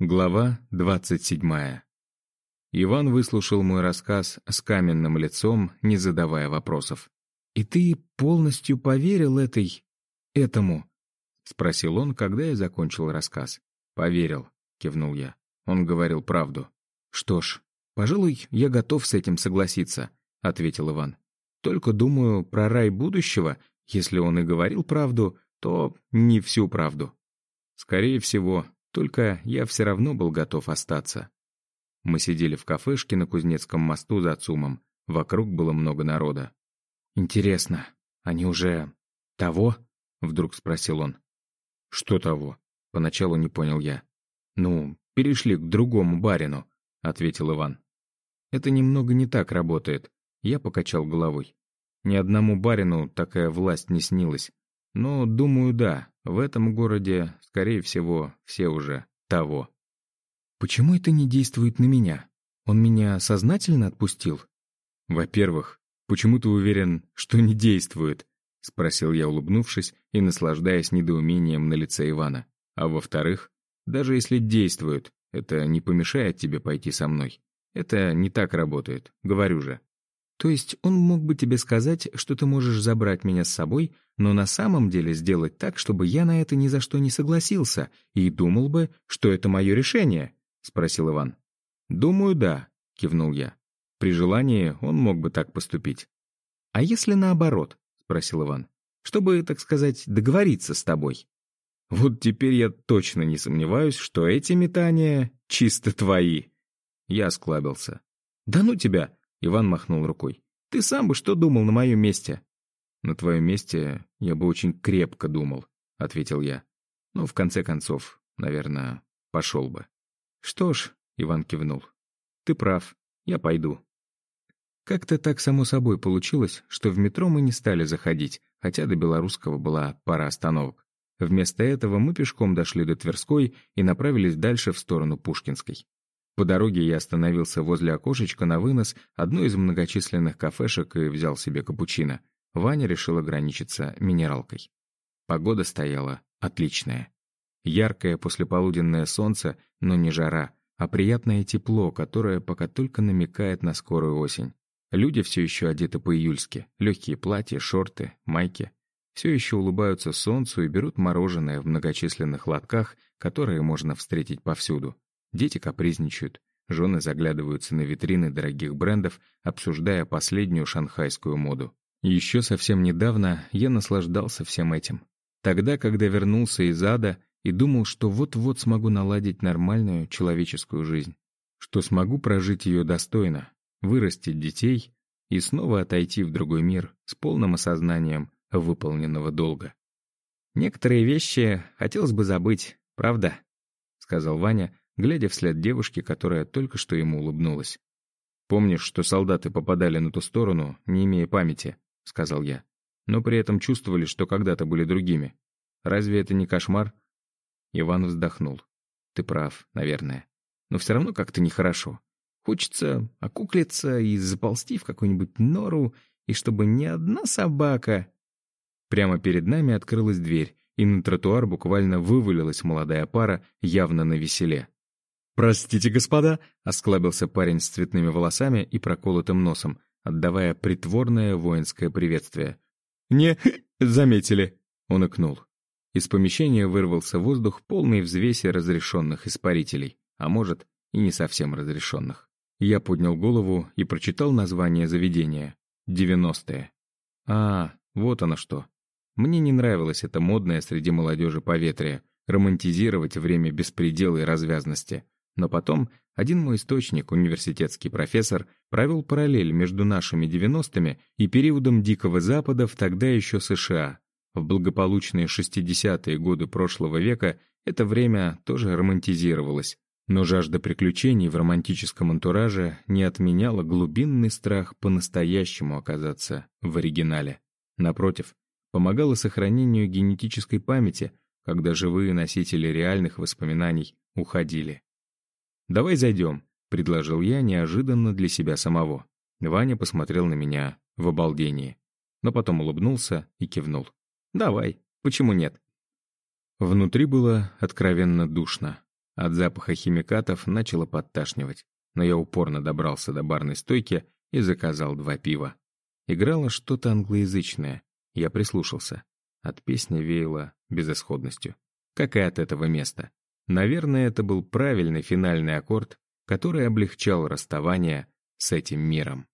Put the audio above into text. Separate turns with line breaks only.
Глава 27. Иван выслушал мой рассказ с каменным лицом, не задавая вопросов. «И ты полностью поверил этой... этому?» — спросил он, когда я закончил рассказ. «Поверил», — кивнул я. Он говорил правду. «Что ж, пожалуй, я готов с этим согласиться», — ответил Иван. «Только думаю, про рай будущего, если он и говорил правду, то не всю правду». «Скорее всего, только я все равно был готов остаться. Мы сидели в кафешке на Кузнецком мосту за ЦУМом. Вокруг было много народа. «Интересно, они уже... того?» — вдруг спросил он. «Что того?» — поначалу не понял я. «Ну, перешли к другому барину», — ответил Иван. «Это немного не так работает», — я покачал головой. «Ни одному барину такая власть не снилась. Но, думаю, да, в этом городе, скорее всего, все уже того. Почему это не действует на меня? Он меня сознательно отпустил? Во-первых, почему ты уверен, что не действует? Спросил я, улыбнувшись и наслаждаясь недоумением на лице Ивана. А во-вторых, даже если действует, это не помешает тебе пойти со мной. Это не так работает, говорю же. То есть он мог бы тебе сказать, что ты можешь забрать меня с собой, но на самом деле сделать так, чтобы я на это ни за что не согласился и думал бы, что это мое решение?» — спросил Иван. «Думаю, да», — кивнул я. «При желании он мог бы так поступить». «А если наоборот?» — спросил Иван. «Чтобы, так сказать, договориться с тобой». «Вот теперь я точно не сомневаюсь, что эти метания чисто твои». Я осклабился. «Да ну тебя!» Иван махнул рукой. «Ты сам бы что думал на моем месте?» «На твоем месте я бы очень крепко думал», — ответил я. «Ну, в конце концов, наверное, пошел бы». «Что ж», — Иван кивнул, — «ты прав, я пойду». Как-то так само собой получилось, что в метро мы не стали заходить, хотя до Белорусского была пара остановок. Вместо этого мы пешком дошли до Тверской и направились дальше в сторону Пушкинской. По дороге я остановился возле окошечка на вынос одной из многочисленных кафешек и взял себе капучино. Ваня решил ограничиться минералкой. Погода стояла отличная. Яркое послеполуденное солнце, но не жара, а приятное тепло, которое пока только намекает на скорую осень. Люди все еще одеты по-июльски. Легкие платья, шорты, майки. Все еще улыбаются солнцу и берут мороженое в многочисленных лотках, которые можно встретить повсюду. Дети капризничают, жены заглядываются на витрины дорогих брендов, обсуждая последнюю шанхайскую моду. Еще совсем недавно я наслаждался всем этим. Тогда, когда вернулся из ада и думал, что вот-вот смогу наладить нормальную человеческую жизнь, что смогу прожить ее достойно, вырастить детей и снова отойти в другой мир с полным осознанием выполненного долга. «Некоторые вещи хотелось бы забыть, правда?» — сказал Ваня, глядя вслед девушке, которая только что ему улыбнулась. «Помнишь, что солдаты попадали на ту сторону, не имея памяти?» — сказал я. «Но при этом чувствовали, что когда-то были другими. Разве это не кошмар?» Иван вздохнул. «Ты прав, наверное. Но все равно как-то нехорошо. Хочется окуклиться и заползти в какую-нибудь нору, и чтобы ни одна собака...» Прямо перед нами открылась дверь, и на тротуар буквально вывалилась молодая пара, явно на веселе. «Простите, господа», — осклабился парень с цветными волосами и проколотым носом, отдавая притворное воинское приветствие. «Не заметили», — он икнул. Из помещения вырвался воздух, полный взвеси разрешенных испарителей, а может, и не совсем разрешенных. Я поднял голову и прочитал название заведения. «Девяностые». А, вот оно что. Мне не нравилось это модное среди молодежи поветрие, романтизировать время беспредела и развязности. Но потом один мой источник, университетский профессор, провел параллель между нашими 90-ми и периодом Дикого Запада в тогда еще США. В благополучные 60-е годы прошлого века это время тоже романтизировалось. Но жажда приключений в романтическом антураже не отменяла глубинный страх по-настоящему оказаться в оригинале. Напротив, помогала сохранению генетической памяти, когда живые носители реальных воспоминаний уходили. «Давай зайдем», — предложил я неожиданно для себя самого. Ваня посмотрел на меня в обалдении, но потом улыбнулся и кивнул. «Давай, почему нет?» Внутри было откровенно душно. От запаха химикатов начало подташнивать, но я упорно добрался до барной стойки и заказал два пива. Играло что-то англоязычное. Я прислушался. От песни веяло безысходностью. Как и от этого места. Наверное, это был правильный финальный аккорд, который облегчал расставание с этим миром.